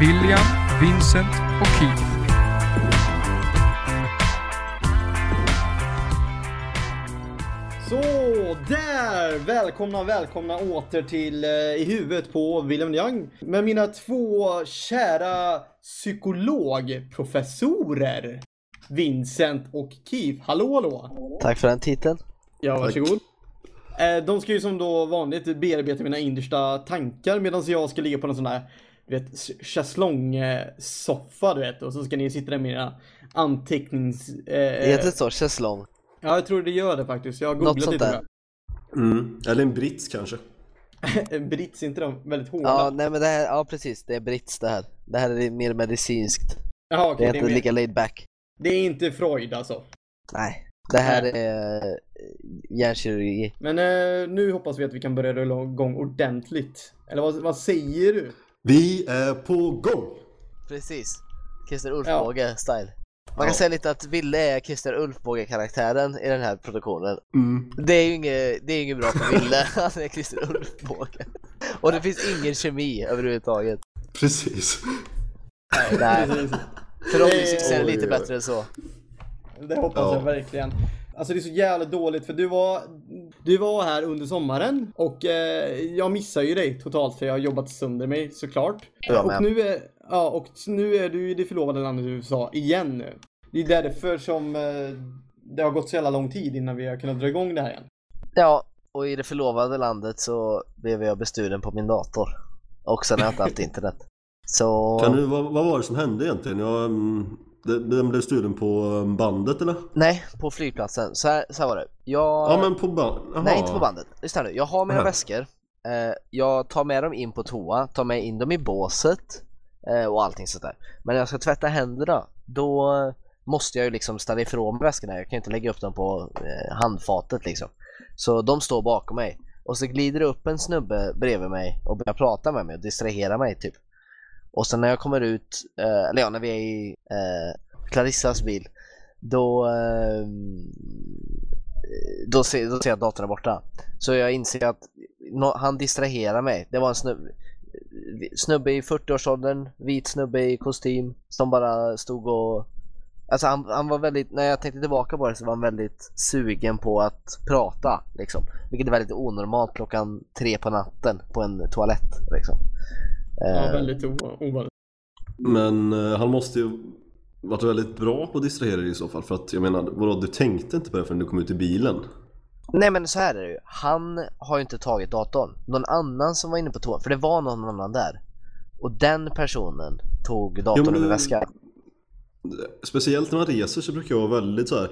William, Vincent och Keith. Så där! Välkomna, välkomna åter till eh, I huvudet på William Young med mina två kära psykologprofessorer Vincent och Keith. Hallå, hallå! Tack för den titeln. Ja, varsågod. Eh, De ska ju som då vanligt bearbeta mina innersta tankar medan jag ska ligga på någon sån där du vet, schäslong-soffa du vet och så ska ni sitta där med era antecknings... Det Eh, heter så, schäslong. ja, jag tror det gör det faktiskt. Jag har Något googlat sånt lite. där. Mm. Eller en brits kanske. jag. Brits, inte de väldigt hårda? Ja, nej men det här, ja precis, det är brits det här. Det här är mer medicinskt. Jaha, Det okej, är det, inte är lika laid back. det är inte Freud alltså. Nej, det här är eh, hjärnkirurgi. Men eh, nu hoppas vi att vi kan börja rulla igång ordentligt. Eller vad, vad säger du? Vi är på gång! Precis. Christer Ulfbåge-style. Man kan Ja. säga lite att Ville är Christer Ulfbåge-karaktären i den här produktionen. Mm. Det är ju inget, det är inget bra för Ville, han är Christer Ulfbåge. Och det finns ingen kemi överhuvudtaget. Precis. Nej, Precis. förhoppningsvis är det lite bättre än så. Det hoppas Ja. jag verkligen. Alltså det är så jävla dåligt för du var, du var här under sommaren och eh, jag missar ju dig totalt för jag har jobbat sönder mig såklart. Jag och nu är, ja, och nu är du i det förlovade landet USA igen nu. Det är därför som eh, det har gått så jävla lång tid innan vi har kunnat dra igång det här igen. Ja, och i det förlovade landet så blev jag bestulen på min dator. Och sen har jag inte haft internet. Så... Kan du, vad, vad var det som hände egentligen? Jag, mm, den blev stulen på mm, bandet eller? Nej, på flygplatsen. Så här, så här var det. Jag... Ja men på bandet? Nej, inte på bandet. Lyssna nu. Jag har mina Aha. väskor. Eh, jag tar med dem in på toa, tar med in dem i båset eh, och allting sånt där. Men när jag ska tvätta händerna, då måste jag ju liksom ställa ifrån mig väskorna. Jag kan ju inte lägga upp dem på eh, handfatet liksom. Så de står bakom mig. Och så glider det upp en snubbe bredvid mig och börjar prata med mig och distrahera mig typ. Och sen när jag kommer ut, eh, eller ja, när vi är i eh, Clarissas bil, då, eh, då, ser, då ser jag att datorn är borta. Så jag inser att no, han distraherar mig. Det var en snubbe, snubbe i 40-årsåldern, vit snubbe i kostym som bara stod och Alltså han, han var väldigt, när jag tänkte tillbaka på det så var han väldigt sugen på att prata liksom. Vilket är väldigt onormalt klockan tre på natten på en toalett liksom. Ja, Eh, väldigt ovanligt. Men eh, han måste ju varit väldigt bra på att distrahera dig i så fall. För att jag menar, vadå, du tänkte inte på det förrän du kom ut i bilen? Nej men så här är det ju. Han har ju inte tagit datorn. Någon annan som var inne på toan, för det var någon annan där. Och den personen tog datorn Jo, men ur väskan. Speciellt när man reser så brukar jag vara väldigt så här.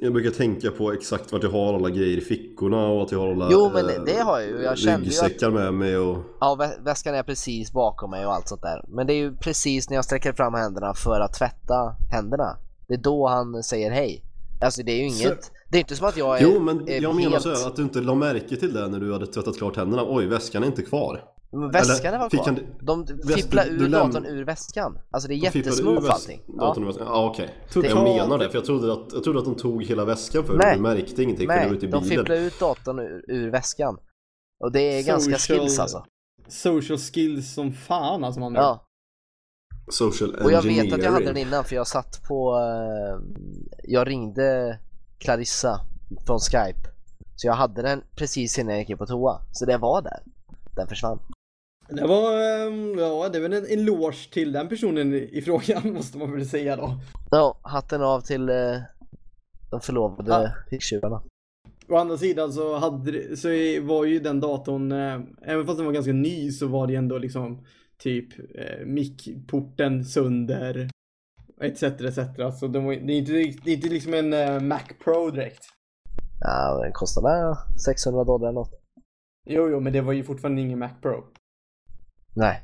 Jag brukar tänka på exakt vart jag har alla grejer i fickorna och att jag har alla Jo, men det- det har jag ju. Jag kände ju att- ryggsäckar med mig och... Ja, vä- väskan är precis bakom mig och allt sånt där. Men det är ju precis när jag sträcker fram händerna för att tvätta händerna. Det är då han säger hej. Alltså det är ju Så- inget, det är inte som att jag är Jo men jag menar helt... så här, att du inte la märke till det när du hade tvättat klart händerna. Oj, väskan är inte kvar. Men väskan eller var kvar. han- De du- ur läm- datorn ur väskan. Alltså det är De fipplade väs- allting. Ja. Ja okej. Totalt- Jag menar det, för jag trodde att, jag trodde att de tog hela väskan för Nej. Du märkte ingenting för du var Nej, ute i de bilen. fipplar ut datorn ur, ur väskan. Och det är ganska Social- skills alltså. Social skills som fan alltså man. Ja. Social Och jag vet engineering. att jag hade den innan för jag satt på, eh, jag ringde Clarissa från Skype. Så jag hade den precis innan jag gick in på toa. Så det var där. Den försvann. Det var, ehm, ja det är väl en eloge till den personen i frågan måste man väl säga då. Ja, hatten av till eh, de förlovade ficktjuvarna. Å andra sidan så, hade, det- så var ju den datorn, eh, även fast den var ganska ny så var det ändå liksom typ eh, mickporten sönder etc etc. Så de var, det, är inte, det är inte liksom en eh, Mac Pro direkt. Ja, den kostade 600 dollar eller något. Jo, jo, men det var ju fortfarande ingen Mac Pro. Nej,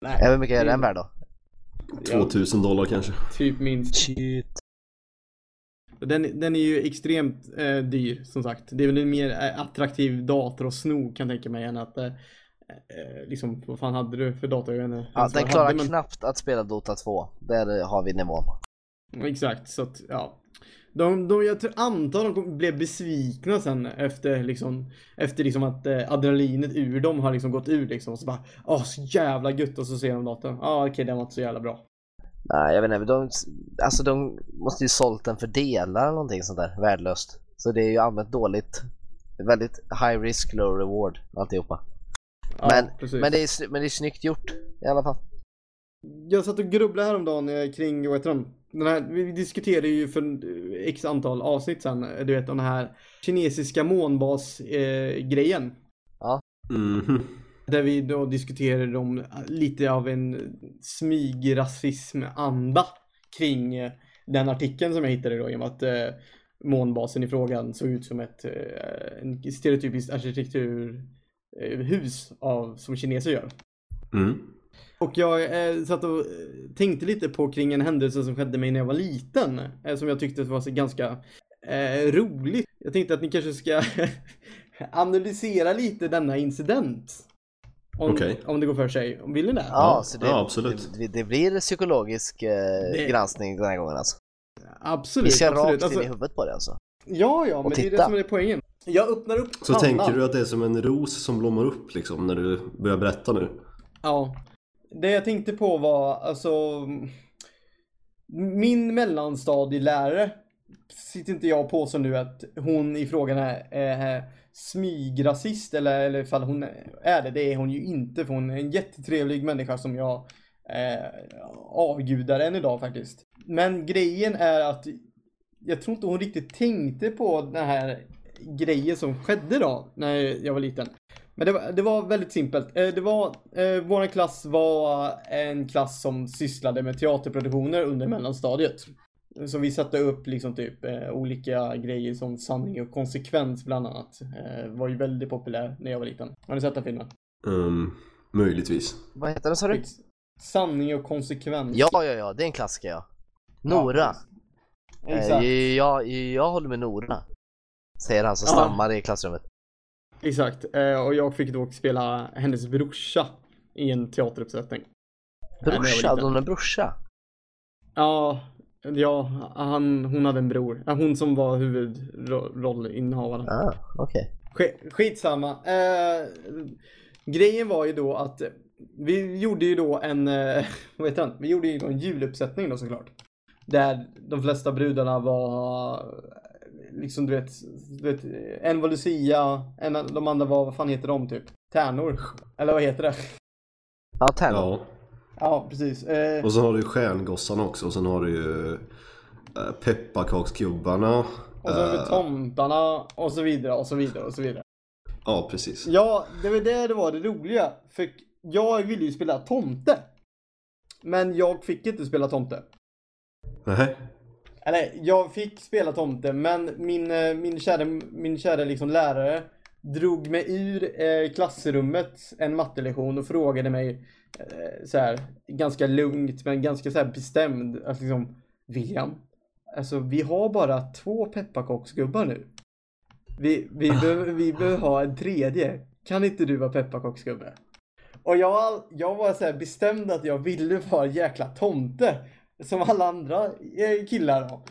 Nej. hur mycket är den värd då? Ja, 2000 dollar kanske. typ minst. Shit. Den, den är ju extremt eh, dyr som sagt. Det är väl en mer eh, attraktiv dator att sno kan jag tänka mig än att eh, eh, liksom, vad fan hade du för dator? Jag vet inte Ja, den klarar hade, men- knappt att spela Dota 2. Där har vi nivån. Exakt, så att ja. De, de, jag tror, antar de kom- blev besvikna sen efter liksom, efter liksom att eh, adrenalinet ur dem har liksom gått ur liksom. Och så bara, åh så jävla gött och så ser de datorn. Ja ah, okej den var inte så jävla bra. Nej, jag vet inte. De, alltså de måste ju sålt den för delar eller någonting sånt där. Värdelöst. Så det är ju använt dåligt. Väldigt high risk, low reward alltihopa. Ja, Men, precis. men, det är, men det är snyggt gjort i alla fall. Jag satt och grubblade häromdagen eh, kring, vad heter de? Den här, vi diskuterade ju för eh, x antal avsnitt sen, eh, du vet den här kinesiska månbas-grejen. Eh, grejen. Mhm. Där vi då diskuterade om lite av en smygrasism-anda kring eh, den artikeln som jag hittade då i och med att eh, månbasen i frågan såg ut som ett eh, en stereotypiskt arkitekturhus av, som kineser gör. Mm. Och jag eh, satt och eh, tänkte lite på kring en händelse som skedde mig när jag var liten. Eh, som jag tyckte var så ganska eh, roligt. Jag tänkte att ni kanske ska analysera lite denna incident. Om, Okej. om det går för sig. Vill ni det? Ja, så det, ja, absolut. Det, det blir psykologisk eh, Det- granskning den här gången alltså. Absolut. Vi ska absolut. rakt in Alltså, i huvudet på det alltså. ja, ja, men det är det titta. som är poängen. Jag öppnar upp Så pannan. tänker du att det är som en ros som blommar upp liksom när du börjar berätta nu? Ja. Det jag tänkte på var alltså min mellanstadielärare sitter inte jag på som nu att hon i frågan är är smygrasist eller, eller ifall hon är det. Det är hon ju inte för hon är en jättetrevlig människa som jag eh, avgudar än idag faktiskt. Men grejen är att jag tror inte hon riktigt tänkte på den här grejen som skedde då när jag var liten. Men det var, det var väldigt simpelt. Eh, Det var, eh, våran klass var en klass som sysslade med teaterproduktioner under mellanstadiet. Så vi satte upp liksom typ eh, olika grejer som sanning och konsekvens bland annat. Eh, var ju väldigt populär när jag var liten. Har ni sett den filmen? Um, möjligtvis. Vad heter den sa du? Sanning och konsekvens. Ja, ja, ja, det är en klassiker ja. Nora. Ja, Eh, exakt. jag, jag håller med Nora. Säger han som Ja. stammar i klassrummet. Exakt. Eh, Och jag fick då spela hennes brorsa i en teateruppsättning. Brorsa? Hade hon en brorsa? Ja, ja han, hon hade en bror. Hon som var huvudrollinnehavaren. Ah, okej. Sk- Skitsamma. Eh, grejen var ju då att vi gjorde ju då en, eh, vad heter den? Vi gjorde ju då en juluppsättning då såklart. Där de flesta brudarna var liksom du vet, du vet en var Lucia, en, de andra var, vad fan heter de typ? Tärnor? Eller vad heter det? Ja, Tärnor. Ja. Ja, precis. Eh, Och sen har du ju Stjärngossarna också och sen har du ju äh, Pepparkaksgubbarna. och så har vi eh, tomtarna och så vidare och så vidare och så vidare. Ja, precis. Ja, det var det det var det roliga. För jag ville ju spela tomte. Men jag fick inte spela tomte. Nej. Eller jag fick spela tomte men min, eh, min kära, min kära liksom lärare drog mig ur eh, klassrummet en mattelektion och frågade mig eh, så här ganska lugnt men ganska så här bestämd att liksom William, alltså vi har bara två pepparkaksgubbar nu. Vi, vi, behöver, vi behöver ha en tredje. Kan inte du vara pepparkaksgubbe? Och jag, jag var så här bestämd att jag ville vara jäkla tomte. Som alla andra eh, killar då.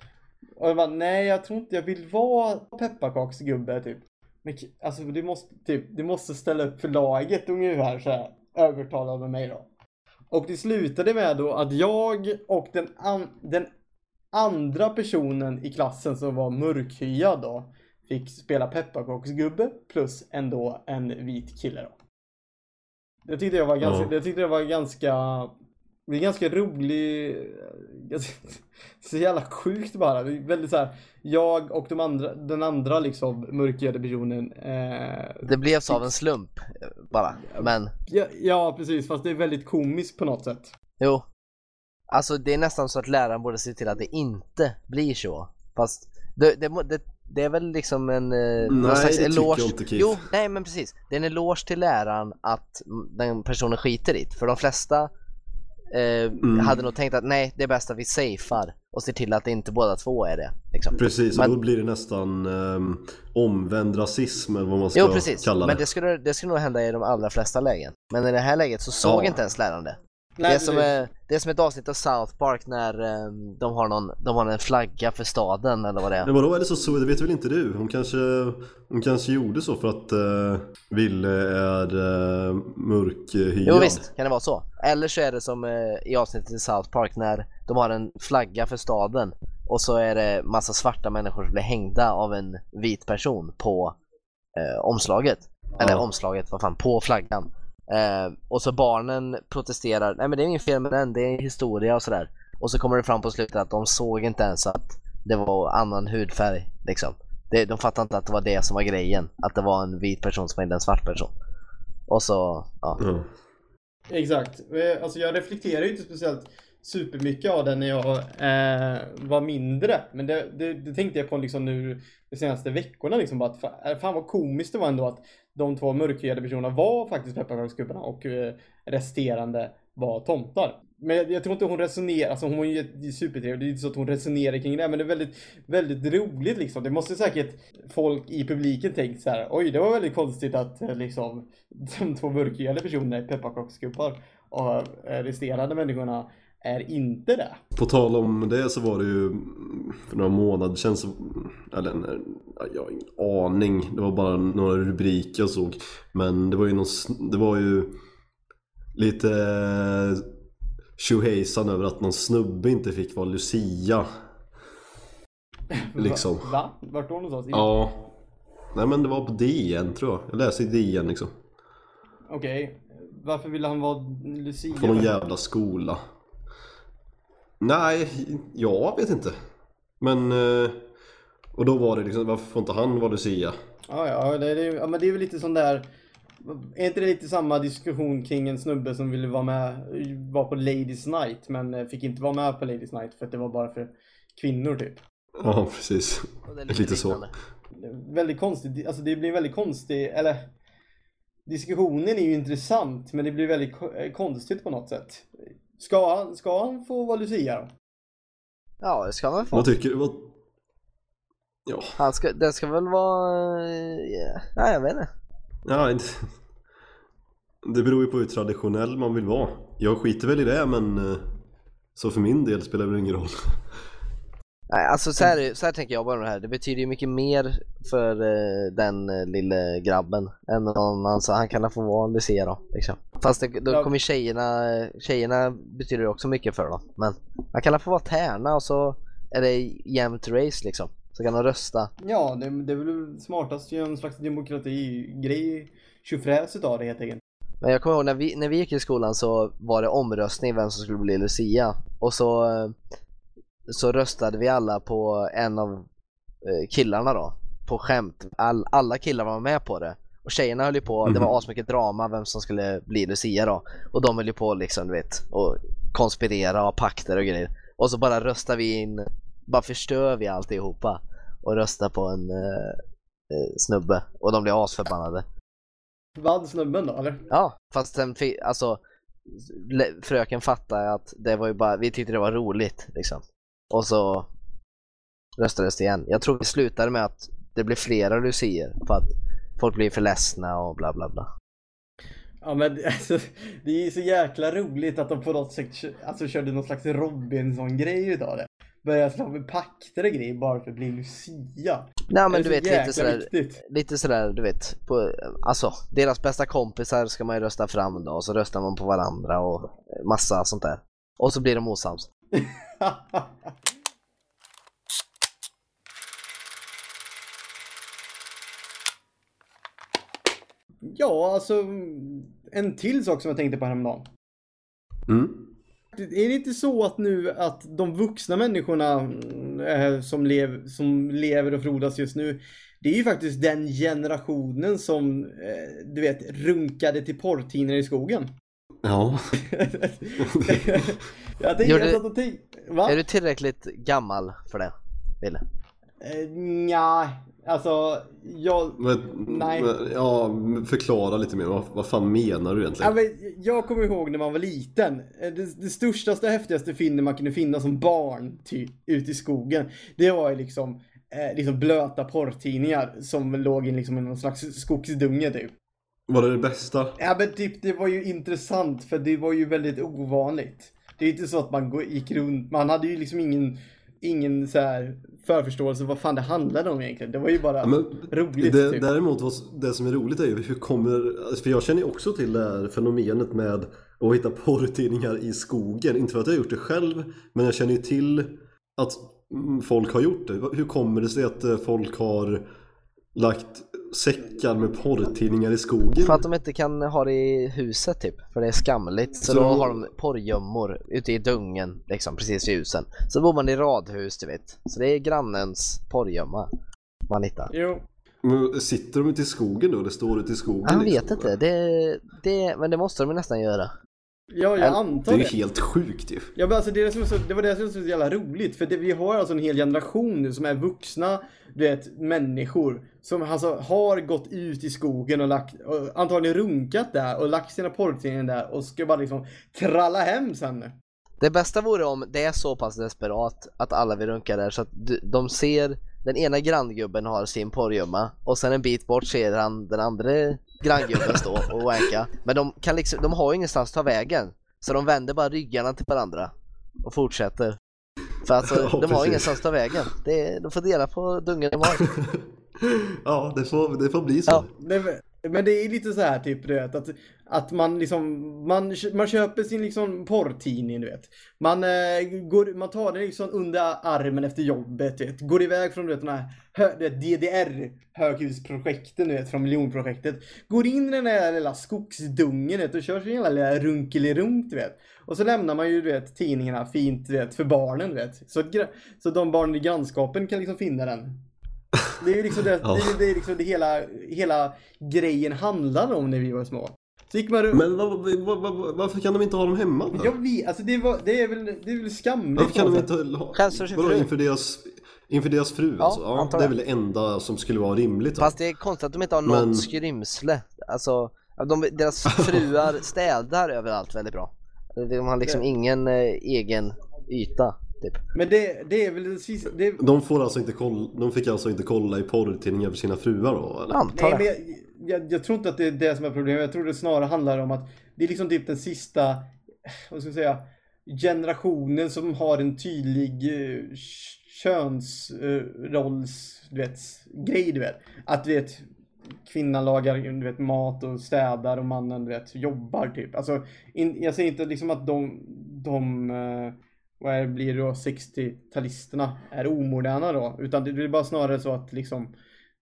Och jag bara, nej jag tror inte jag vill vara pepparkaksgubbe typ. Men alltså du måste, typ, du måste ställa upp för laget ungefär så här. Övertalade mig då. Och det slutade med då att jag och den, an, den andra personen i klassen som var mörkhyad då fick spela pepparkaksgubbe plus ändå en vit kille då. Det tyckte jag var ganska, Ja. det tyckte jag var ganska, det är ganska rolig, ganska, så jävla sjukt bara. Det är väldigt så här, jag och de andra, den andra liksom mörkhyade personen. Eh, Det blev så av en slump eh, bara. Men ja, ja precis, fast det är väldigt komiskt på något sätt. jo. Alltså det är nästan så att läraren borde se till att det inte blir så. Fast det, det, det, det är väl liksom en eh, någon Nej, slags det tycker eloge. jag inte, Keith. Jo, nej men precis. Det är en eloge till läraren att den personen skiter i det. För de flesta eh, Mm. hade nog tänkt att nej, det är bäst att vi safear och ser till att inte båda två är det. Liksom. Precis, och Men- då blir det nästan um, omvänd rasism eller vad man ska Jo precis, kalla det. men det skulle, det skulle nog hända i de allra flesta lägen. Men i det här läget så såg Ja. inte ens läraren det. Det, är som är, det är som ett avsnitt av South Park när um, de, har någon, de har en flagga för staden eller vad det är. Men vadå är det så så? Det vet väl inte du? Hon kanske, hon kanske gjorde så för att uh, Ville är uh, mörkhyad. Jo visst, kan det vara så. Eller så är det som uh, i avsnittet i South Park när de har en flagga för staden och så är det massa svarta människor som blir hängda av en vit person på uh, omslaget. Eller omslaget, vad fan, på flaggan. Eh, och så barnen protesterar, nej men det är ingen fel med den, det är en historia och sådär. Och så kommer det fram på slutet att de såg inte ens att det var annan hudfärg liksom. Det, de fattade inte att det var det som var grejen, att det var en vit person som var en svart person. Och så, ja. Mm. Exakt. Eh, Alltså jag reflekterar ju inte speciellt supermycket av det när jag eh, var mindre. Men det, det, det tänkte jag på liksom nu de senaste veckorna liksom bara att fa- fan vad komiskt det var ändå att de två mörkhyade personerna var faktiskt pepparkaksgubbarna och eh, resterande var tomtar. Men jag, tror inte hon resonerar, alltså hon är ju supertrevlig, det är inte så att hon resonerar kring det, men det är väldigt, väldigt roligt liksom. Det måste säkert folk i publiken tänkt så här, oj det var väldigt konstigt att eh, liksom de två mörkhyade personerna är pepparkaksgubbar och eh, resterande människorna är inte det. På tal om det så var det ju för några månader sedan så, eller när, jag har ingen aning, det var bara några rubriker jag såg. Men det var ju någon, det var ju lite tjohejsan över att någon snubbe inte fick vara Lucia. Liksom. Va? Va? Vart då någonstans? Ja. Nej men det var på DN tror jag. Jag läser i DN liksom. Okej. Varför ville han vara Lucia? På någon jävla skola. Nej, jag vet inte. Men... eh, Och då var det liksom, varför får inte han vara Lucia? Ja, ja, det, det, ja, men det är väl lite sån där... Är inte det lite samma diskussion kring en snubbe som ville vara med, vara på Ladies Night men eh, fick inte vara med på Ladies Night för att det var bara för kvinnor typ. Ja, precis. Är Lite så. Väldigt konstigt, alltså det blir väldigt konstigt, eller diskussionen är ju intressant men det blir väldigt eh, konstigt på något sätt. Ska han, ska han få vara Lucia då? Ja, det ska man få. Vad tycker du? Vad... Ja, Han ska, det ska väl vara... eh, Ja, jag vet inte. ja inte... Det beror ju på hur traditionell man vill vara. Jag skiter väl i det men... eh, Så för min del spelar det väl ingen roll. Nej, alltså så här, så här tänker jag bara med det här. Det betyder ju mycket mer för eh, den eh, lille grabben än någon annan. Så han kan få vara Lucia då. Liksom. Fast det, då Ja. kommer tjejerna, tjejerna betyder det också mycket för dem. Men han kan få vara tärna och så är det jämnt race liksom. Så kan de rösta. Ja, det, det är väl smartast ju en slags demokratigrej. Tjofräs utav det helt enkelt. Men jag kommer ihåg när vi, när vi gick i skolan så var det omröstning vem som skulle bli Lucia. Och så, eh, så röstade vi alla på en av eh, killarna då. På skämt. All, alla killar var med på det. Och tjejerna höll ju på, det var asmycket drama vem som skulle bli Lucia då. Och de höll ju på liksom du vet, och konspirera och ha pakter och grejer. Och så bara röstar vi in, bara förstör vi alltihopa. Och röstar på en eh, eh, snubbe. Och de blir asförbannade. Vad snubben då eller? Ja, fast sen fick, alltså le- fröken fattade att det var ju bara, vi tyckte det var roligt liksom. Och så röstades det igen. Jag tror vi slutade med att det blev flera lucier för att folk blir för ledsna och bla bla bla. Ja men alltså, det är ju så jäkla roligt att de på något sätt alltså, körde någon slags Robinson-grej utav det. Började slå med pakter och grejer bara för att bli Lucia. Nej men du vet lite sådär, viktigt. lite sådär du vet, på, alltså deras bästa kompisar ska man ju rösta fram då och så röstar man på varandra och massa sånt där. Och så blir de osams. ja, alltså en till sak som jag tänkte på häromdagen. Mm. Är det inte så att nu att de vuxna människorna eh, som, lev, som lever och frodas just nu det är ju faktiskt den generationen som, eh, du vet, runkade till porrtidningar i skogen. Ja. jag tänkte, Gjorde- jag satt och tänkte, va? Är du tillräckligt gammal för det? Wille? Eh, Nja, alltså, jag... Men, Nej. men, ja, förklara lite mer. Vad, vad fan menar du Ja, egentligen? men jag kommer ihåg när man var liten. Eh, Det, det största och häftigaste fynden man kunde finna som barn ty, ute i skogen. Det var ju liksom, eh, liksom blöta porrtidningar som låg i liksom i någon slags skogsdunge typ. Var det det bästa? Ja men typ det var ju intressant för det var ju väldigt ovanligt. Det är inte så att man gick runt, man hade ju liksom ingen, ingen så här förförståelse vad fan det handlade om egentligen. Det var ju bara men roligt det, typ. Däremot, vad- det som är roligt är ju hur kommer... alltså, För jag känner ju också till det här fenomenet med att hitta porrtidningar i skogen. Inte för att jag har gjort det själv, men jag känner ju till att mm, folk har gjort det. Hur kommer det sig att eh, folk har lagt säckar med porrtidningar i skogen? För att de inte kan ha det i huset typ, för det är skamligt. Så, Så då har de porrgömmor ute i dungen, liksom precis vid husen. Så bor man i radhus du vet. Så det är grannens porrgömma man hittar. Jo. Men sitter de ute i skogen då? Det står ute i skogen? Han liksom, vet inte, det, det, men det måste de nästan göra. Ja, jag Det Det antar är ju det. helt sjukt ju. Ja, men alltså det, är det, som så, det var det som var så jävla roligt. För det, vi har alltså en hel generation nu som är vuxna, du vet, människor. Som alltså har gått ut i skogen och, lagt, och antagligen runkat där och lagt sina porrtidningar där och ska bara liksom tralla hem sen. Det bästa vore om det är så pass desperat att alla vill runka där så att du- de ser den ena granngubben har sin porrgömma och sen en bit bort ser han den andra granngubben stå och wanka. Men de, kan liksom, de har ju ingenstans att ta vägen. Så de vänder bara ryggarna till varandra och fortsätter. För alltså, Ja, de har ingenstans att ta vägen. Det de får dela på dungen de har. Ja, det får, det får bli så. Ja. Men det är lite så här typ du vet att, att man liksom man, man köper sin liksom porrtidning du vet. Man, eh, går, man tar den liksom under armen efter jobbet du vet. Går iväg från du vet, den här du vet, DDR höghusprojekten du vet från miljonprojektet. Går in i den där lilla skogsdungen du vet, och kör sin jävla lilla runkelirunt du vet. Och så lämnar man ju du vet tidningarna fint du vet för barnen du vet. Så, att så de barnen i grannskapen kan liksom finna den. Det är ju liksom det, Ja. det, är- det är liksom det hela, hela grejen handlade om när vi var små. Så gick man runt. Men vad, vad, vad, varför kan de inte ha dem hemma? Då? Jag vet, alltså det, var, det är väl, det är väl skamligt Varför kan de inte ha... Vadå, fru. inför deras, inför deras fru Ja, alltså? Ja, det är väl det enda som skulle vara rimligt? Fast det är konstigt att de inte har något Men- skrymsle. Alltså, de, deras fruar städar överallt väldigt bra. De har liksom ingen eh, egen yta. Typ. Men det, det är väl det sista, det, De, får alltså inte koll, de fick alltså inte kolla i porrtidningar för sina fruar då? Eller? Antar Nej, men jag, jag, jag tror inte att det är det som är problemet. Jag tror det snarare handlar om att det är liksom typ den sista, vad ska jag säga, generationen som har en tydlig eh, könsrolls, du vet, grej du vet. Att du vet, kvinnan lagar du vet, mat och städar och mannen du vet, jobbar typ. Alltså, in, jag säger inte liksom att de, de eh, vad är, blir det då 60-talisterna är omoderna då. Utan det blir bara snarare så att liksom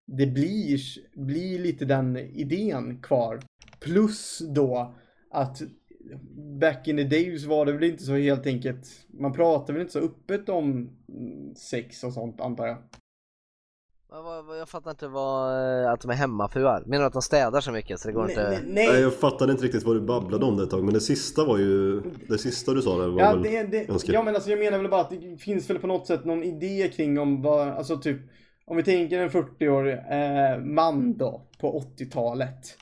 det blir, blir lite den idén kvar. Plus då att back in the days var det väl inte så helt enkelt. Man pratade väl inte så öppet om sex och sånt antar jag. Men vad- vad- Jag fattar inte vad, eh, att de är hemmafruar. Menar du att de städar så mycket så det går Nej, inte? nej, Nej, nej. jag fattade inte riktigt vad du babblade om det ett tag, men det sista var ju... Det sista du sa där var Ja, väl det, det, ganska... ja men alltså jag menar väl bara att det finns väl på något sätt någon idé kring om vad, alltså typ om vi tänker en 40-årig eh, man då på 80-talet.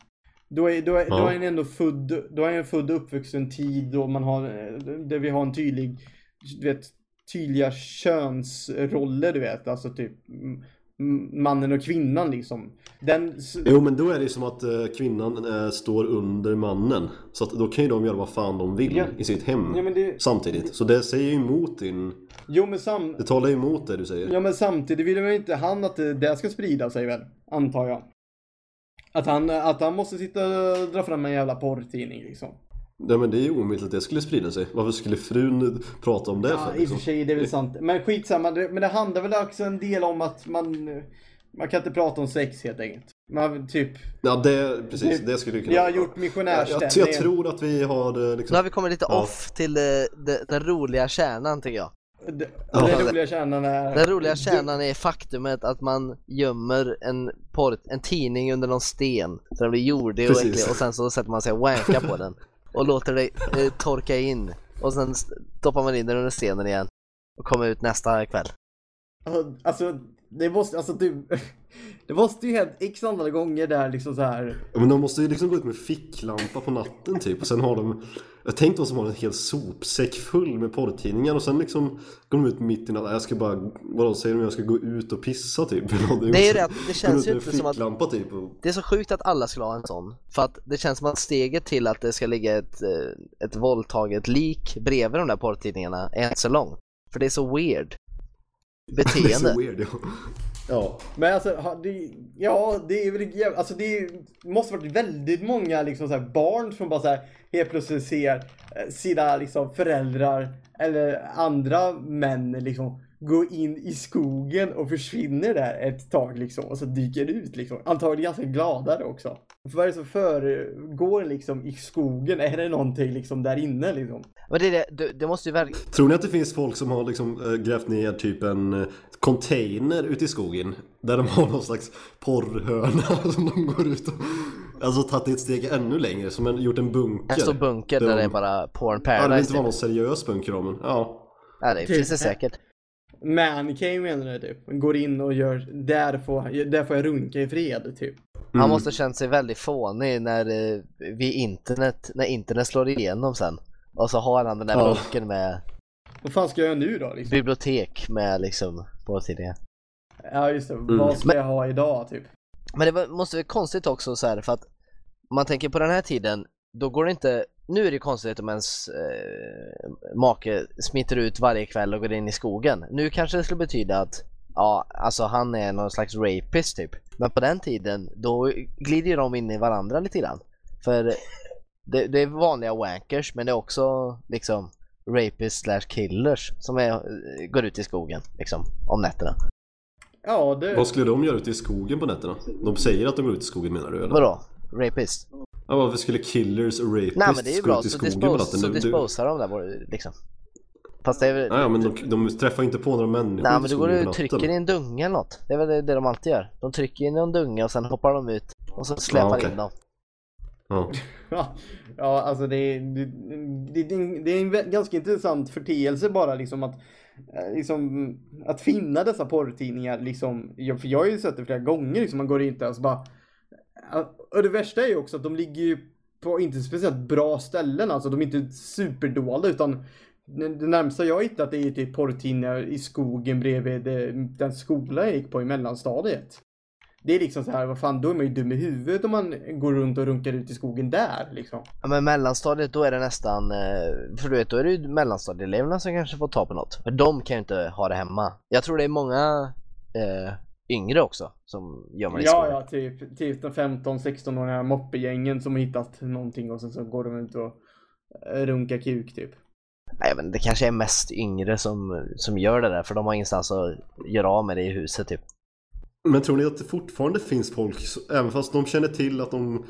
Då är, då, är, då Ja. är han ändå född, då är han född och uppvuxen tid då man har, eh, där vi har en tydlig, du vet, tydliga könsroller du vet, alltså typ mannen och kvinnan liksom. Den, Jo men då är det ju som att eh, kvinnan eh, står under mannen. Så att då kan ju de göra vad fan de vill Ja. i sitt hem ja det, samtidigt. Så det säger ju emot din... jo men sam, Det talar ju emot det du säger. Ja men samtidigt vill väl inte han att det, det ska sprida sig väl, antar jag. Att han, att han måste sitta och dra fram en jävla porrtidning liksom. Ja men det är ju omöjligt att det skulle sprida sig. Varför skulle frun prata om det Ja, för? i och Liksom? för sig det är väl sant. Men skitsamma, det, men det handlar väl också en del om att man, man kan inte prata om sex helt enkelt. Man typ, Ja det, precis, Det- det skulle du kunna vi har gjort jag, jag, missionärställningen. jag tror att vi har eh, liksom... Nu har vi kommit lite Ja. off till eh, de, den roliga kärnan tycker jag. Det- Ja. Den roliga kärnan är... Den roliga kärnan är faktumet att man gömmer en, porr, en tidning under någon sten så den blir jordig och äcklig och sen så sätter man sig och wankar på den och låter det eh, torka in och sen stoppar man in den under stenen igen och kommer ut nästa kväll. Alltså, Det måste, alltså du, det måste ju hänt x antal gånger där liksom så här. Ja, Men de måste ju liksom gå ut med ficklampa på natten typ och sen har de Jag tänkte de som har en hel sopsäck full med porrtidningar och sen liksom Går de ut mitt i natten, jag ska bara Vadå säger de jag ska gå ut och pissa typ? Det är det det känns ju inte som att typ och... Det är så sjukt att alla skulle ha en sån. För att det känns som att steget till att det ska ligga ett, eh, ett våldtaget lik bredvid de där porrtidningarna är inte så långt. För det är så weird. Det är Beteende. så weird ja. Ja, Men alltså, det, ja det är väl alltså det måste varit väldigt många liksom så här barn som bara så här helt plötsligt ser eh, sina liksom föräldrar eller andra män liksom gå in i skogen och försvinner där ett tag liksom och så dyker ut liksom. Antagligen ganska glada också. Vad är det som föregår liksom i skogen? Är det någonting liksom där inne liksom? Men det, det, det, måste ju verkligen... Tror ni att det finns folk som har liksom äh, grävt ner typ en äh, container ute i skogen? Där de har någon slags porrhörna som de går ut och... Alltså tagit ett steg ännu längre, som en, gjort en bunker. En stor bunker Där där de- det är bara porn Ja, det paradise. inte vara någon typ. seriös bunker då, men ja. Ja, det finns det säkert. Mancave menar du typ? Går in och gör, där får, där får jag runka i fred typ. Han Mm. måste ha känt sig väldigt fånig när eh, vid internet, när internet slår igenom sen. Och så har han den där Ja. bunken med Vad fan ska jag göra nu då liksom? bibliotek med liksom porrtidningar. Ja just det, Mm. vad ska Men- jag ha idag typ? Men det var, måste vara konstigt också så här för att man tänker på den här tiden, då går det inte, nu är det konstigt om ens eh, make smiter ut varje kväll och går in i skogen. Nu kanske det skulle betyda att ja, alltså han är någon slags rapist typ. Men på den tiden, då glider ju de in i varandra lite grann. För det, det är vanliga wankers, men det är också liksom rapists slash killers som är, går ut i skogen liksom om nätterna. Ja det... Vad skulle de göra ute i skogen på nätterna? De säger att de går ut i skogen menar du eller? Vadå? Rapist? Ja, varför skulle killers och rapists Nej men det är ju gå bra, ut i så, skogen på dispose, natten? så du- disposar de där bara, liksom. Fast det är väl... Ja, men de, de träffar inte på några människor Nej men du går och trycker i en dunge eller något. Det är väl det, det de alltid gör. De trycker in i en dunge och sen hoppar de ut och så släpar Ja, okej. in dem. Ja. Ja, ja alltså det är, det, det, det är en- ganska intressant förteelse bara liksom att eh, Liksom att finna dessa porrtidningar liksom, för jag har ju sett det flera gånger liksom, man går in där och så bara och det värsta är ju också att de ligger ju på inte speciellt bra ställen alltså, de är inte superdolda utan det närmsta jag hittat är typ porrtidningar i skogen bredvid den skola jag gick på i mellanstadiet. Det är liksom så här, vad fan, då är man ju dum i huvudet om man går runt och runkar ut i skogen där liksom. Ja, men mellanstadiet då är det nästan, eh, för du vet då är det ju mellanstadieeleverna som kanske får ta på något. För de kan ju inte ha det hemma. Jag tror det är många eh, yngre också som gömmer i Ja, skogen. ja, typ, typ de 15-16-åriga moppegängen som har hittat någonting och sen så går de ut och eh, runkar kuk typ. Nej men det kanske är mest yngre som, som gör det där för de har ingenstans att göra av med det i huset typ. Men tror ni att det fortfarande finns folk, även fast de känner till att de,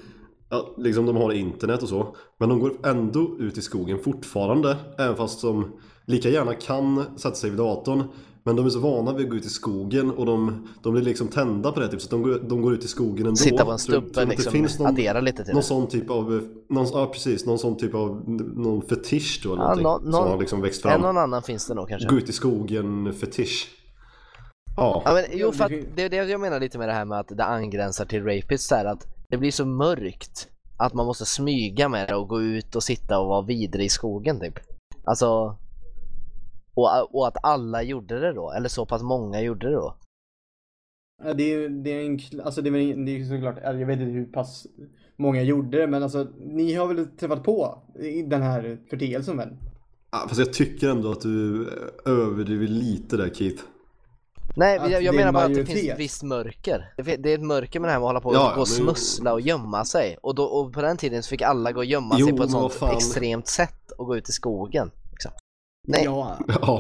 att liksom de har internet och så, men de går ändå ut i skogen fortfarande, även fast de lika gärna kan sätta sig vid datorn, men de är så vana vid att gå ut i skogen och de, de blir liksom tända på det typ, så de går, de går ut i skogen ändå. Sitta på en stubbe det finns liksom, någon, addera lite till någon det. sån typ av, någon, ja precis, någon sån typ av, någon fetisch då eller Ja, någonting, nå- som någon- har liksom växt En fram. någon annan finns det nog kanske. Gå ut i skogen fetisch. Ja. Ja, men, jo för att det är det jag menar lite med det här med att det angränsar till rapists är att det blir så mörkt att man måste smyga med det och gå ut och sitta och vara vidrig i skogen typ. Alltså och, och att alla gjorde det då, eller så pass många gjorde det då. Ja, Det är, det är en, alltså det är, det är såklart, jag vet inte hur pass många gjorde det, men alltså ni har väl träffat på den här förteelsen väl? Ja, Fast jag tycker ändå att du eh, överdriver lite där Keith. Nej, Att jag, jag menar bara att det finns ett visst mörker. Det är ett mörker med det här med att hålla på och Ja, gå och men- smussla och gömma sig. Och, då, och på den tiden så fick alla gå och gömma Jo, sig på ett sånt fan. extremt sätt och gå ut i skogen. Nej, Ja,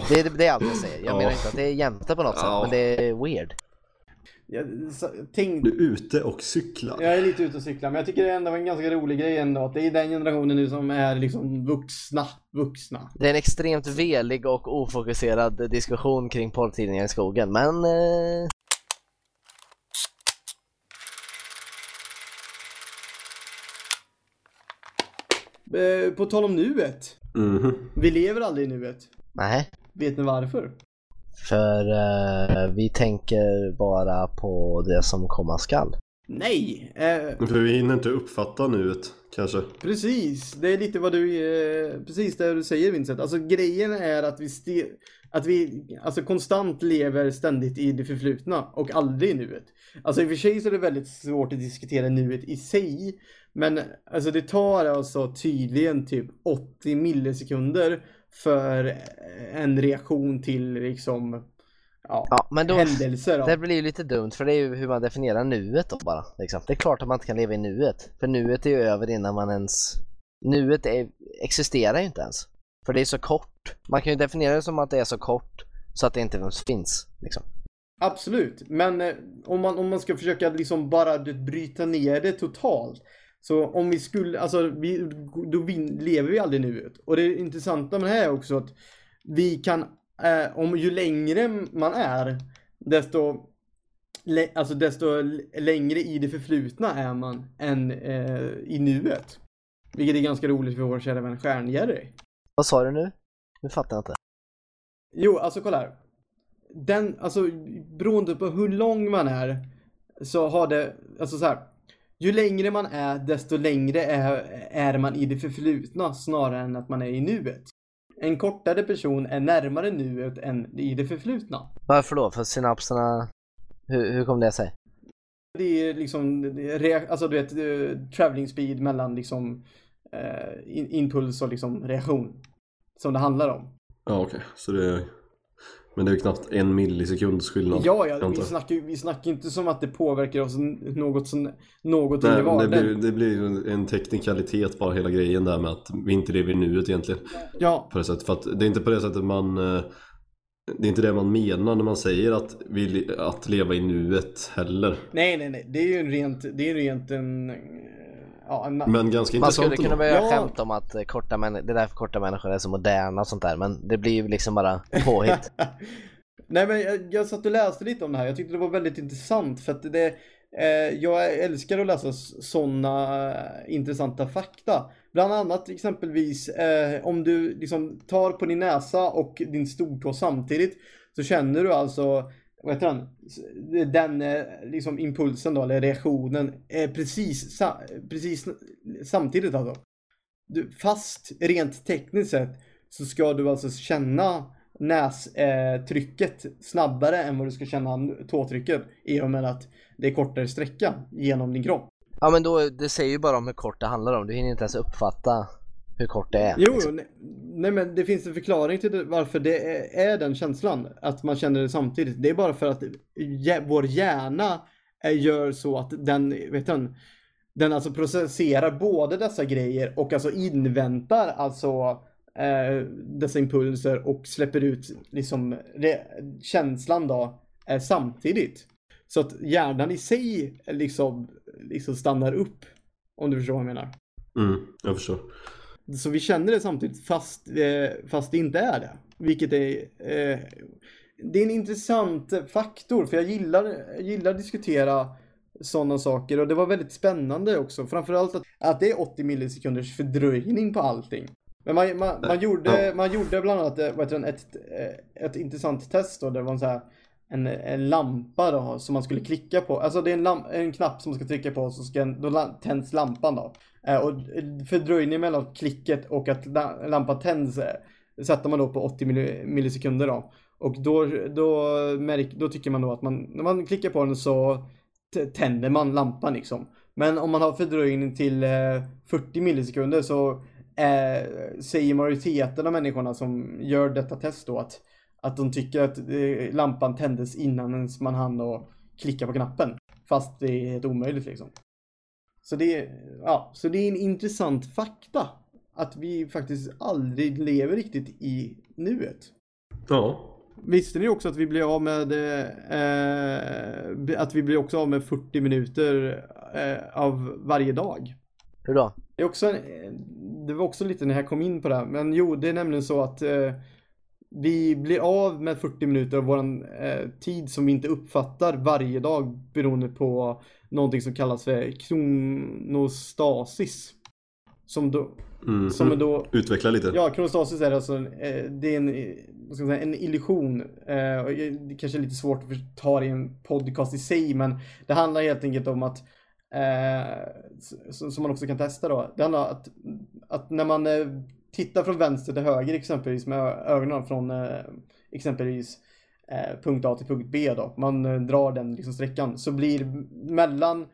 det, är- det är allt jag säger. Jag Ja. menar inte att det är jämte på något sätt, Ja. men det är weird. jag så- tänk, Du är ute och cyklar. jag är lite ute och cyklar, men jag tycker det ändå var en ganska rolig grej ändå att det är den generationen nu som är liksom vuxna, vuxna. Det är en extremt velig och ofokuserad diskussion kring porrtidningar i skogen, men... Eh, Eh, På tal om nuet. Mhm. Vi lever aldrig i nuet. nej. Vet ni varför? För eh, vi tänker bara på det som komma skall. Nej! Eh, För vi hinner inte uppfatta nuet kanske. precis, det är lite vad du, eh, precis det du säger Vincent. Alltså grejen är att vi, ste, att vi alltså, konstant lever ständigt i det förflutna och aldrig i nuet. Alltså i och för sig så är det väldigt svårt att diskutera nuet i sig. Men alltså det tar alltså tydligen typ 80 millisekunder för en reaktion till liksom ja, Ja, men då, händelser. Då. det blir ju lite dumt för det är ju hur man definierar nuet då bara. Liksom. Det är klart att man inte kan leva i nuet. För nuet är ju över innan man ens... Nuet är, existerar ju inte ens. För det är så kort. Man kan ju definiera det som att det är så kort så att det inte ens finns. Liksom. Absolut, men eh, om man, om man ska försöka liksom bara bryta ner det totalt. Så om vi skulle, alltså vi, då vi, lever vi aldrig nuet. Och det intressanta med det här är också att vi kan, eh, om ju längre man är, desto, le, alltså desto längre i det förflutna är man än eh, i nuet. Vilket är ganska roligt för vår kära vän Stjärnjerry. Vad sa du nu? Nu fattar jag inte. Jo, alltså kolla här. Den, alltså beroende på hur lång man är så har det, alltså så här. Ju längre man är, desto längre är, är man i det förflutna snarare än att man är i nuet. En kortare person är närmare nuet än i det förflutna. Varför då? För synapserna... Hur, hur kom det sig? Det är liksom, alltså du vet, eh, traveling speed mellan liksom eh, in- impuls och liksom reaktion. Som det handlar om. Ja okej, så det är... Men det är knappt en millisekunds skillnad. Ja, ja, vi snackar vi snackar inte som att det påverkar oss något som, något Nej, det, blir, det blir en teknikalitet bara hela grejen där med att vi inte lever i nuet egentligen. Ja, På det sättet. För att det är inte på det sättet man... eh, Det är inte det man menar när man säger att, vi, att leva i nuet heller. nej, nej, nej, det är ju en rent, det är ju rent en, ja, en, Men ganska Man skulle intressant kunna ändå. börja Ja. skämta om att eh, korta det är därför korta människor är så moderna och sånt där. Men det blir ju liksom bara påhitt. Nej men jag, jag satt och läste lite om det här. Jag tyckte det var väldigt intressant för att det, eh, jag älskar att läsa sådana intressanta fakta. Bland annat exempelvis eh, om du liksom tar på din näsa och din stortå samtidigt så känner du alltså vad heter den? Den liksom impulsen då, eller reaktionen, är precis, precis samtidigt alltså. Du, fast rent tekniskt sett så ska du alltså känna nästrycket eh, snabbare än vad du ska känna tåtrycket i och med att det är kortare sträcka genom din kropp. Ja men då, det säger ju bara om hur kort det handlar om. Du hinner inte ens uppfatta hur kort det är. Jo, liksom. nej, nej men det finns en förklaring till det, varför det är, är den känslan, att man känner det samtidigt. Det är bara för att vår hjärna gör så att den, vet du, den alltså processerar både dessa grejer och alltså inväntar alltså eh, dessa impulser och släpper ut liksom re, känslan då eh, samtidigt. Så att hjärnan i sig liksom, liksom stannar upp. Om du förstår vad jag menar. Mm, jag förstår. Så vi känner det samtidigt fast, eh, fast det inte är det. Vilket är, eh, det är en intressant faktor för jag gillar, jag gillar att diskutera sådana saker och det var väldigt spännande också. Framförallt att, att det är 80 millisekunders fördröjning på allting. Men man, man, man, gjorde, man gjorde bland annat eh, vad heter den, ett, eh, ett intressant test då. Det var en, så här, en, en lampa då som man skulle klicka på. Alltså det är en, en knapp som man ska trycka på så ska en, då tänds lampan då. Eh, Och eh, fördröjningen mellan klicket och att lampan tänds eh, sätter man då på 80 millisekunder då. Och då, då, märk, då tycker man då att man, när man klickar på den så tänder man lampan liksom. Men om man har fördröjning till eh, 40 millisekunder så eh, säger majoriteten av människorna som gör detta test då att, att de tycker att eh, lampan tändes innan ens man hann och klicka på knappen. Fast det är helt omöjligt liksom. Så det, är- ja, så det är en intressant fakta. Att vi faktiskt aldrig lever riktigt i nuet. Ja. Visste ni också att vi blir av med eh, att vi blir också av med 40 minuter eh, av varje dag? Hur då? Det, är också, en- det var också lite när jag kom in på det här, men jo, det är nämligen så att eh, vi blir av med 40 minuter av vår eh, tid som vi inte uppfattar varje dag beroende på någonting som kallas för kronostasis. Som då, Mm. som då Utveckla lite. Ja, kronostasis är alltså eh, det är en, eh, säga, en illusion. Eh, och Det kanske är lite svårt att ta det i en podcast i sig, men det handlar helt enkelt om att eh, som man också kan testa då. Det handlar om att, att när man Titta från vänster till höger exempelvis med ögonen från eh, exempelvis eh, punkt A till punkt B då. Man eh, drar den liksom sträckan så blir mellan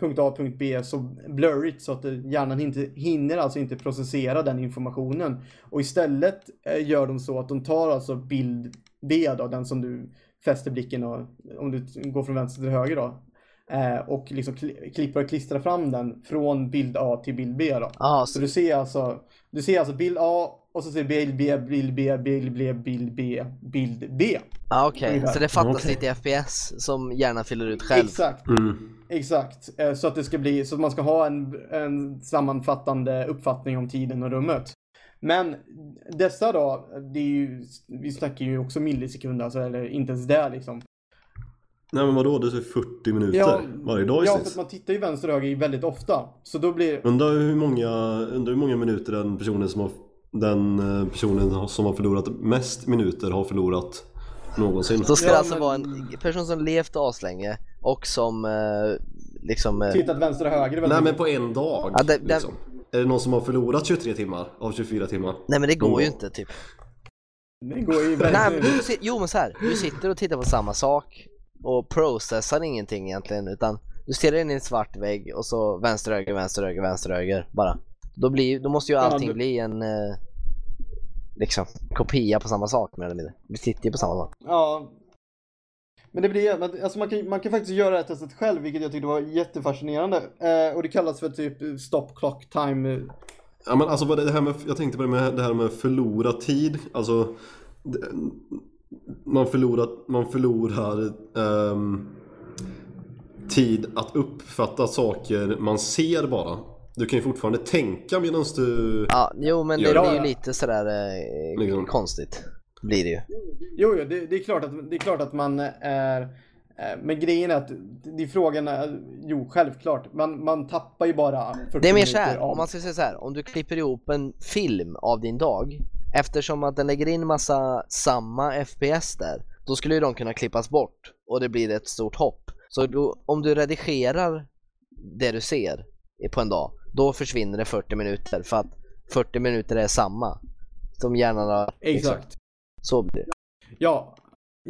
punkt A och punkt B så blurrigt så att hjärnan inte, hinner alltså inte processera den informationen. Och istället gör de så att de tar alltså bild B då, den som du fäster blicken och om du går från vänster till höger då. Eh, och liksom kli- klipper och klistrar fram den från bild A till bild B då. Ja, Så så, du ser alltså, du ser alltså bild A och så ser du bild B, bild B, bild B, bild B, bild B. ja okej. ungefär. Så det fattas Okej. lite FPS som hjärnan fyller ut själv. Exakt. Mm. Exakt, Eh, så att det ska bli, så att man ska ha en, en sammanfattande uppfattning om tiden och rummet. Men dessa då, det är ju, vi snackar ju också millisekunder, alltså, eller inte ens det liksom. Nej men vadå, det är 40 minuter Ja, varje dag i Ja, för att man tittar ju vänster och höger väldigt ofta. Så då blir, Undrar hur många, undrar hur många minuter den personen som har den eh, personen som har förlorat mest minuter har förlorat någonsin. Så ska det alltså men- vara en person som levt aslänge och som eh, liksom... eh, tittat vänster och höger väldigt Nej men på en dag Ja, det- det- liksom. Är det någon som har förlorat 23 timmar av 24 timmar? Nej men det går ju inte typ. Det går ju Nej men väldigt... du, sit- jo men så här, du sitter och tittar på samma sak och processar ingenting egentligen utan du stirrar in i en svart vägg och så vänster, höger, vänster, höger, vänster, höger bara. Då, blir, då måste ju Ja, allting du- bli en eh, liksom kopia på samma sak mer eller mindre. Vi sitter ju på samma sak. Ja. Men det blir, alltså man kan, man kan faktiskt göra det här testet själv, vilket jag tyckte var jättefascinerande. Eh, och det kallas för typ stop clock time. Ja men alltså vad det det här med, jag tänkte på det med det här med förlora tid. Alltså det, man förlorar, man förlorar ehm, tid att uppfatta saker man ser bara. Du kan ju fortfarande tänka medan du... Ja, jo men det det. blir ju lite sådär eh, Liksom. konstigt. Blir det ju. Jo, jo det, det, är klart att, det är klart att man är... eh, Men grejen är att det är frågan är, jo självklart, man, man tappar ju bara 40 Det är mer såhär, om man ska säga så här, om du klipper ihop en film av din dag Eftersom att den lägger in massa samma FPS där Då skulle ju de kunna klippas bort och det blir ett stort hopp Så då, om du redigerar det du ser på en dag Då försvinner det 40 minuter för att 40 minuter är samma Som hjärnan har liksom- Exakt. Så blir det Ja,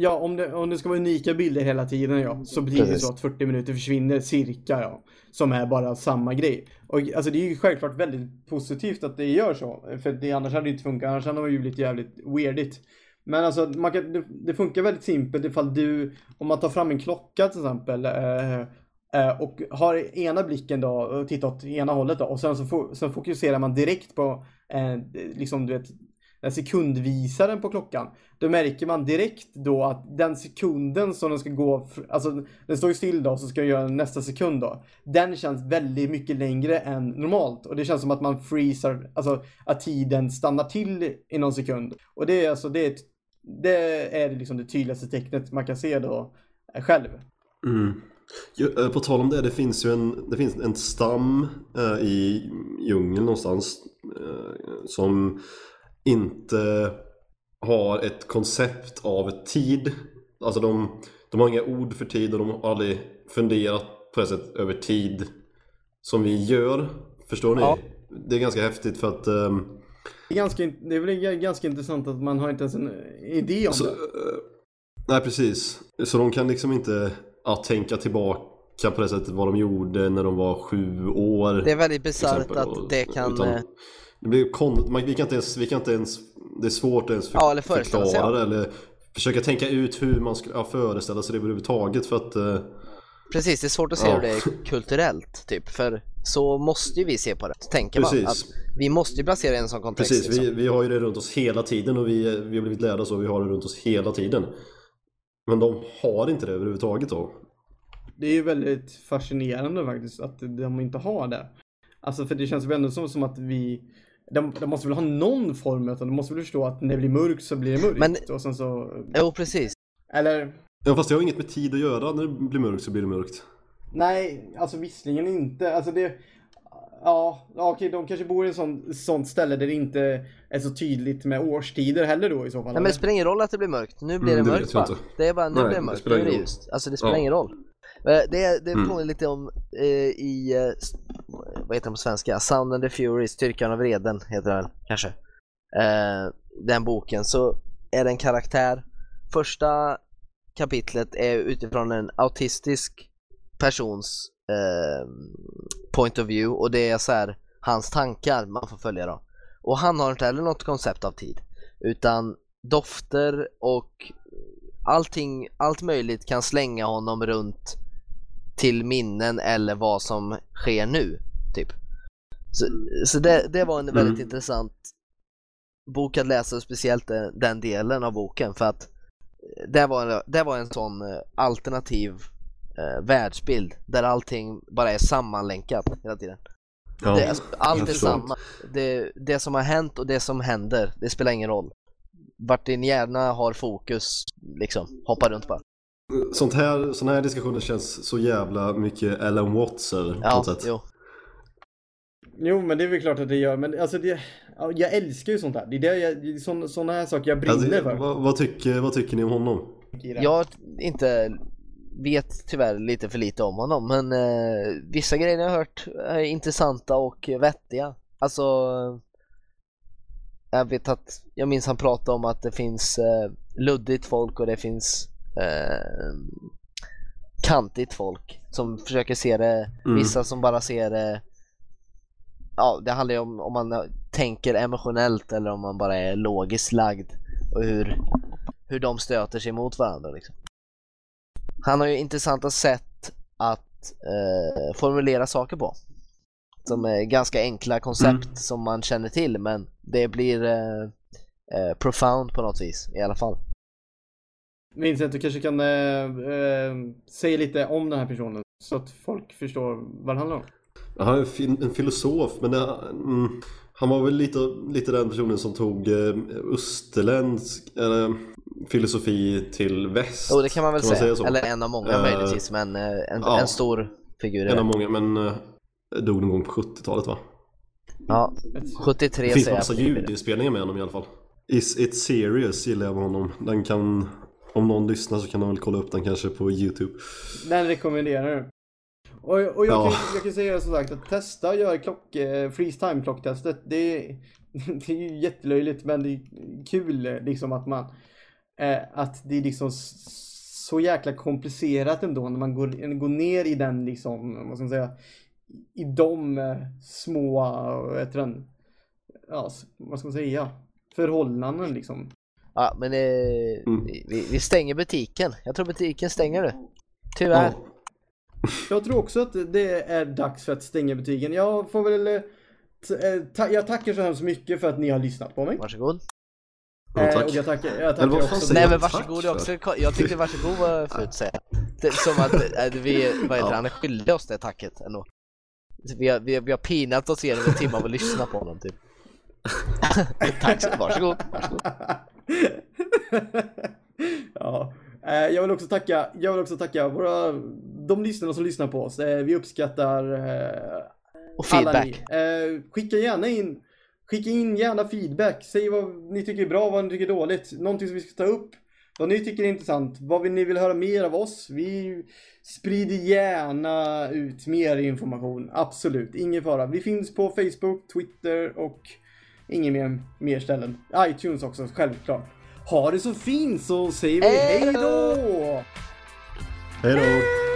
ja om, det, om det ska vara unika bilder hela tiden ja, så blir det Precis. så att 40 minuter försvinner cirka ja. Som är bara samma grej. Och alltså det är ju självklart väldigt positivt att det gör så. För det, annars hade det inte funkat, annars hade det ju blivit jävligt weirdigt. Men alltså man kan, det, det funkar väldigt simpelt ifall du, om man tar fram en klocka till exempel. Eh, eh, och har ena blicken då och tittar åt ena hållet då. Och sen så fo- sen fokuserar man direkt på, eh, liksom du vet, den sekundvisaren på klockan. Då märker man direkt då att den sekunden som den ska gå, alltså den står ju still då så ska den göra nästa sekund då. Den känns väldigt mycket längre än normalt och det känns som att man freezar, alltså att tiden stannar till i någon sekund. Och det är alltså det är, det är liksom det tydligaste tecknet man kan se då eh, själv. Mm. Eh, på tal om det, det finns ju en, det finns en stam eh, i djungeln någonstans som inte har ett koncept av tid. Alltså de, de har inga ord för tid och de har aldrig funderat på det sättet över tid som vi gör. Förstår ni? Ja. Det är ganska häftigt för att ehm, Det är, ganska, det är väl ganska intressant att man har inte ens en idé om Så, det. eh, nej precis. Så de kan liksom inte ja, tänka tillbaka på det sättet vad de gjorde när de var sju år. Det är väldigt bisarrt att det kan... utan eh, det blir kon- man, vi, kan inte ens, vi kan inte ens... Det är svårt att ens för, Ja, eller sig, förklara ja. det eller försöka tänka ut hur man ska ja, föreställa sig det överhuvudtaget för att... Eh, Precis, det är svårt att se Ja. hur det är kulturellt typ, för så måste ju vi se på det. Så tänker man Precis. att vi måste ju placera i en sån kontext. precis, liksom. vi, vi har ju det runt oss hela tiden och vi, vi har blivit lärda så, vi har det runt oss hela tiden. Men de har inte det överhuvudtaget då. Det är ju väldigt fascinerande faktiskt att de inte har det. Alltså för det känns väl ändå som, som att vi de, de måste väl ha någon form av de måste väl förstå att när det blir mörkt så blir det mörkt Men- och sen så Jo, precis. eller Ja fast det har inget med tid att göra, när det blir mörkt så blir det mörkt. nej, alltså visserligen inte. Alltså det ja, okej, de kanske bor i ett sånt, sånt ställe där det inte är så tydligt med årstider heller då i så fall. Nej men det spelar ingen roll att det blir mörkt, nu blir Mm, det det mörkt bara. Det är bara, nu Nej, blir det det mörkt, spelar nu är det ingen roll. ljust. Alltså det spelar Ja. ingen roll. Eh, Det, det Mm. påminner lite om eh, i, eh, vad heter de på svenska? Sound and the Fury, Styrkan av vreden heter den kanske. Eh, den boken så är det en karaktär. Första kapitlet är utifrån en autistisk persons eh, point of view och det är så här hans tankar man får följa då. Och han har inte heller något koncept av tid utan dofter och allting, allt möjligt kan slänga honom runt till minnen eller vad som sker nu, typ. Så, så det, det var en väldigt Mm. intressant bok att läsa, speciellt den, den delen av boken för att eh, det var, det var en sån eh, alternativ eh, världsbild där allting bara är sammanlänkat hela tiden. Ja, Det, alltså, allt är samma. Det, det som har hänt och det som händer, det spelar ingen roll. Vart din hjärna har fokus, liksom, hoppa runt bara. Sånt här, såna här diskussioner känns så jävla mycket Alan Watts över på Ja, något sätt. jo. Jo, men det är väl klart att det gör, men alltså det, ja, jag älskar ju sånt här. Det är det jag, såna, såna här saker jag brinner Alltså, för. vad, vad, tycker, vad tycker ni om honom? Jag inte vet tyvärr lite för lite om honom men eh, vissa grejer jag har hört är intressanta och vettiga. Alltså jag vet att, jag minns han pratade om att det finns eh, luddigt folk och det finns eh, kantigt folk som försöker se det, Mm. vissa som bara ser det Ja, det handlar ju om om man tänker emotionellt eller om man bara är logiskt lagd och hur, hur de stöter sig mot varandra liksom. Han har ju intressanta sätt att eh, formulera saker på. Som är ganska enkla koncept Mm. som man känner till men det blir eh, eh, profound på något vis i alla fall. Vincent, du kanske kan eh, eh, säga lite om den här personen så att folk förstår vad det handlar om. Han är en filosof, men det, mm, han var väl lite, lite den personen som tog eh, österländsk eller, filosofi till väst. Jo det kan man väl säga, så? eller en av många Eh, möjligtvis men eh, en, ja. en stor figur En av många, men eh, dog någon gång på 70-talet va? Ja, Ett- 73 Det finns säger massa jag. ljudinspelningar med honom i alla fall. Is It Serious gillar jag med honom. Den kan, om någon lyssnar så kan de väl kolla upp den kanske på YouTube. Den rekommenderar du. Och, och jag, Ja. kan, jag kan säga som sagt att testa att göra klock, eh, freeze time klocktestet. Det är, det är ju jättelöjligt men det är kul eh, liksom att man eh, att det är liksom så jäkla komplicerat ändå när man går, går ner i den liksom, vad ska man säga, i de eh, små, vad heter den, ja, vad ska man säga, förhållanden liksom. Ja men eh, Mm. vi, vi stänger butiken. Jag tror butiken stänger nu. Tyvärr. Ja. Jag tror också att det är dags för att stänga butiken. Jag får väl eh, eh, ta- jag tackar så hemskt mycket för att ni har lyssnat på mig. Varsågod. Ja, Eh, tack. och jag tackar, jag Eller tackar fan också. Nej jag men tack varsågod för? också. Jag tyckte varsågod var fult att säga. Det, som att vi, vad heter Ja. det, han skyldig oss det tacket ändå. Vi har, vi, har- vi har pinat oss igenom en timme av att lyssna på honom typ. Tack så varsågod. varsågod. ja. Eh, Jag vill också tacka, jag vill också tacka våra, de lyssnare som lyssnar på oss. Eh, Vi uppskattar eh, Och feedback. Skicka gärna in, skicka in gärna feedback. Säg vad ni tycker är bra, vad ni tycker är dåligt. Någonting som vi ska ta upp. Vad ni tycker är intressant. Vad vill ni vill höra mer av oss? Vi sprider gärna ut mer information. Absolut, ingen fara. Vi finns på Facebook, Twitter och ingen mer, mer ställen. iTunes också, självklart. Ha det så fint så säger vi Hej hej då! då! Hej då!